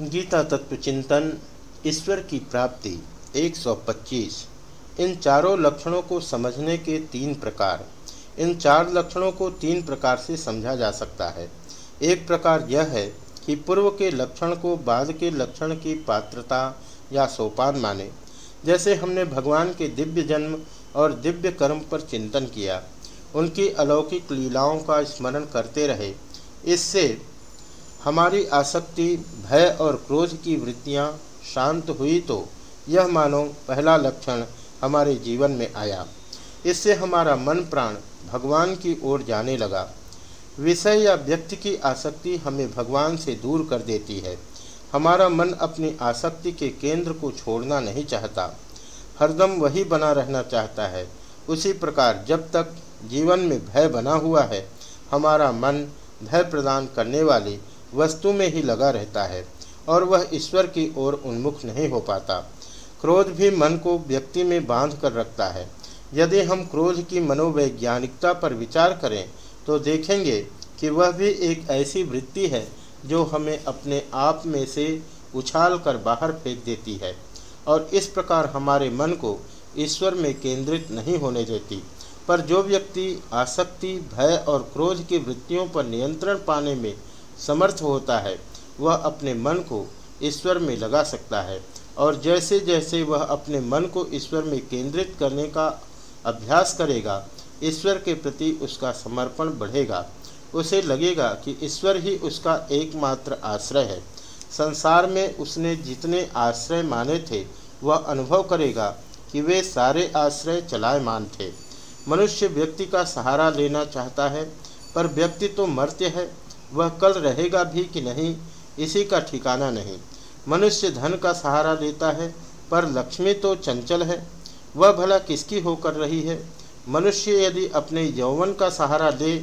गीता तत्व चिंतन, ईश्वर की प्राप्ति 125 इन चारों लक्षणों को समझने के तीन प्रकार। इन चार लक्षणों को तीन प्रकार से समझा जा सकता है। एक प्रकार यह है कि पूर्व के लक्षण को बाद के लक्षण की पात्रता या सोपान माने। जैसे हमने भगवान के दिव्य जन्म और दिव्य कर्म पर चिंतन किया, उनकी अलौकिक लीलाओं का स्मरण करते रहे। इससे हमारी आसक्ति, भय और क्रोध की वृत्तियाँ शांत हुई तो यह मानो पहला लक्षण हमारे जीवन में आया। इससे हमारा मन प्राण भगवान की ओर जाने लगा। विषय या व्यक्ति की आसक्ति हमें भगवान से दूर कर देती है। हमारा मन अपनी आसक्ति के केंद्र को छोड़ना नहीं चाहता। हरदम वही बना रहना चाहता है। उसी प्रकार जब तक जीवन में भय बना हुआ है, हमारा मन भय प्रदान करने वाली वस्तु में ही लगा रहता है और वह ईश्वर की ओर उन्मुख नहीं हो पाता। क्रोध भी मन को व्यक्ति में बाँध कर रखता है। यदि हम क्रोध की मनोवैज्ञानिकता पर विचार करें तो देखेंगे कि वह भी एक ऐसी वृत्ति है जो हमें अपने आप में से उछाल कर बाहर फेंक देती है और इस प्रकार हमारे मन को ईश्वर में केंद्रित नहीं होने देती। पर जो व्यक्ति आसक्ति, भय और क्रोध की वृत्तियों पर नियंत्रण पाने में समर्थ होता है, वह अपने मन को ईश्वर में लगा सकता है। और जैसे जैसे वह अपने मन को ईश्वर में केंद्रित करने का अभ्यास करेगा, ईश्वर के प्रति उसका समर्पण बढ़ेगा। उसे लगेगा कि ईश्वर ही उसका एकमात्र आश्रय है। संसार में उसने जितने आश्रय माने थे, वह अनुभव करेगा कि वे सारे आश्रय चलायमान थे। मनुष्य व्यक्ति का सहारा लेना चाहता है, पर व्यक्ति तो मर्त्य है। वह कल रहेगा भी कि नहीं, इसी का ठिकाना नहीं। मनुष्य धन का सहारा लेता है, पर लक्ष्मी तो चंचल है। वह भला किसकी होकर रही है? मनुष्य यदि अपने यौवन का सहारा ले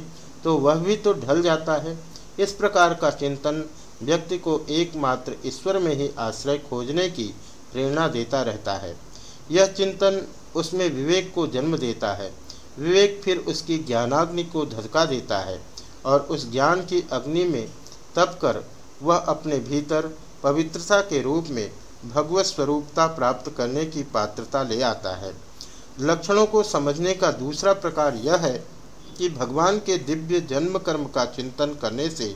तो वह भी तो ढल जाता है। इस प्रकार का चिंतन व्यक्ति को एकमात्र ईश्वर में ही आश्रय खोजने की प्रेरणा देता रहता है। यह चिंतन उसमें विवेक को जन्म देता है। विवेक फिर उसकी ज्ञानाग्नि को धधका देता है। और उस ज्ञान की अग्नि में तप कर वह अपने भीतर पवित्रता के रूप में भगवत स्वरूपता प्राप्त करने की पात्रता ले आता है। लक्षणों को समझने का दूसरा प्रकार यह है कि भगवान के दिव्य जन्म कर्म का चिंतन करने से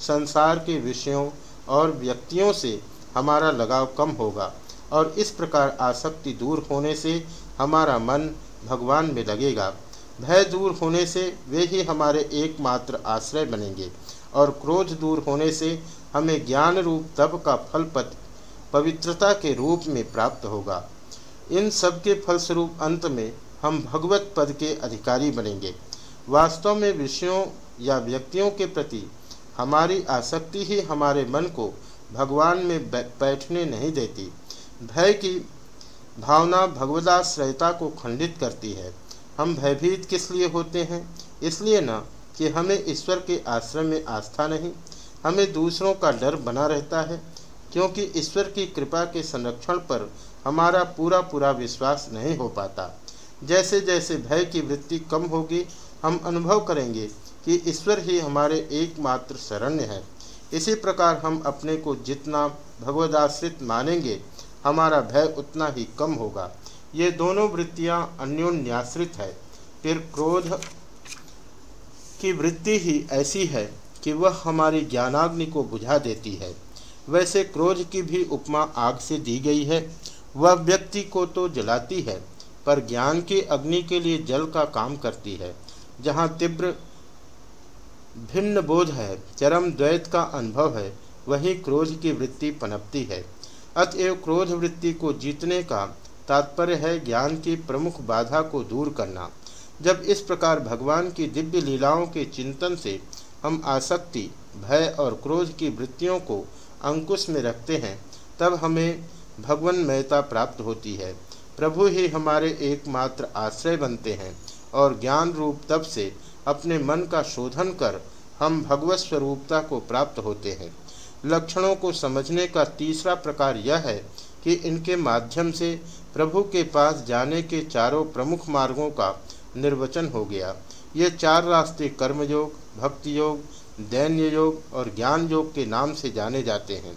संसार के विषयों और व्यक्तियों से हमारा लगाव कम होगा और इस प्रकार आसक्ति दूर होने से हमारा मन भगवान में लगेगा। भय दूर होने से वे ही हमारे एकमात्र आश्रय बनेंगे और क्रोध दूर होने से हमें ज्ञान रूप तप का फल पवित्रता के रूप में प्राप्त होगा। इन सब के फलस्वरूप अंत में हम भगवत पद के अधिकारी बनेंगे। वास्तव में विषयों या व्यक्तियों के प्रति हमारी आसक्ति ही हमारे मन को भगवान में बैठने नहीं देती। भय की भावना भगवदाश्रयता को खंडित करती है। हम भयभीत किस लिए होते हैं? इसलिए न कि हमें ईश्वर के आश्रय में आस्था नहीं, हमें दूसरों का डर बना रहता है, क्योंकि ईश्वर की कृपा के संरक्षण पर हमारा पूरा पूरा विश्वास नहीं हो पाता। जैसे जैसे भय की वृत्ति कम होगी, हम अनुभव करेंगे कि ईश्वर ही हमारे एकमात्र शरण्य है। इसी प्रकार हम अपने को जितना भगवदाश्रित मानेंगे, हमारा भय उतना ही कम होगा। ये दोनों वृत्तियाँ अन्योन्याश्रित है। फिर क्रोध की वृत्ति ही ऐसी है कि वह हमारी ज्ञानाग्नि को बुझा देती है। वैसे क्रोध की भी उपमा आग से दी गई है। वह व्यक्ति को तो जलाती है, पर ज्ञान की अग्नि के लिए जल का काम करती है। जहाँ तीव्र भिन्न बोध है, चरम द्वैत का अनुभव है, वही क्रोध की वृत्ति पनपती है। अतएव क्रोध वृत्ति को जीतने का तात्पर्य है ज्ञान की प्रमुख बाधा को दूर करना। जब इस प्रकार भगवान की दिव्य लीलाओं के चिंतन से हम आसक्ति, भय और क्रोध की वृत्तियों को अंकुश में रखते हैं, तब हमें भगवन महता प्राप्त होती है। प्रभु ही हमारे एकमात्र आश्रय बनते हैं और ज्ञान रूप तब से अपने मन का शोधन कर हम भगवत स्वरूपता को प्राप्त होते हैं। लक्षणों को समझने का तीसरा प्रकार यह है कि इनके माध्यम से प्रभु के पास जाने के चारों प्रमुख मार्गों का निर्वचन हो गया। ये चार रास्ते कर्मयोग भक्ति योग दैन्य योग और ज्ञान योग के नाम से जाने जाते हैं।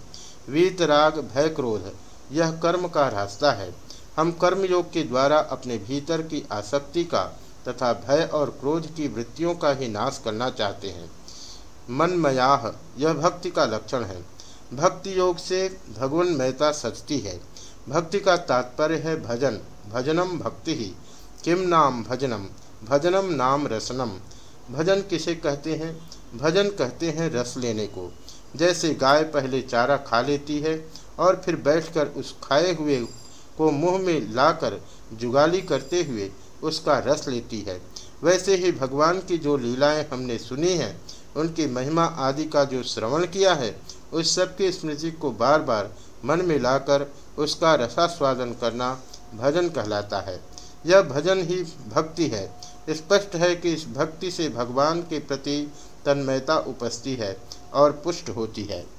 वीतराग भय, क्रोध, यह कर्म का रास्ता है। हम कर्मयोग के द्वारा अपने भीतर की आसक्ति का तथा भय और क्रोध की वृत्तियों का ही नाश करना चाहते हैं। मनमयाह, यह भक्ति का लक्षण है। भक्ति योग से भगवान महता सचती है। भक्ति का तात्पर्य है भजन। भजनम भक्ति ही। किम नाम भजनम? भजनम नाम रसनम। भजन किसे कहते हैं? भजन कहते हैं रस लेने को। जैसे गाय पहले चारा खा लेती है और फिर बैठकर उस खाए हुए को मुँह में लाकर जुगाली करते हुए उसका रस लेती है। वैसे ही भगवान की जो लीलाएँ हमने सुनी हैं, उनकी महिमा आदि का जो श्रवण किया है उस सब की स्मृति को बार बार मन में लाकर उसका रसास्वादन करना भजन कहलाता है। यह भजन ही भक्ति है। स्पष्ट है कि इस भक्ति से भगवान के प्रति तन्मयता उपस्थित है और पुष्ट होती है।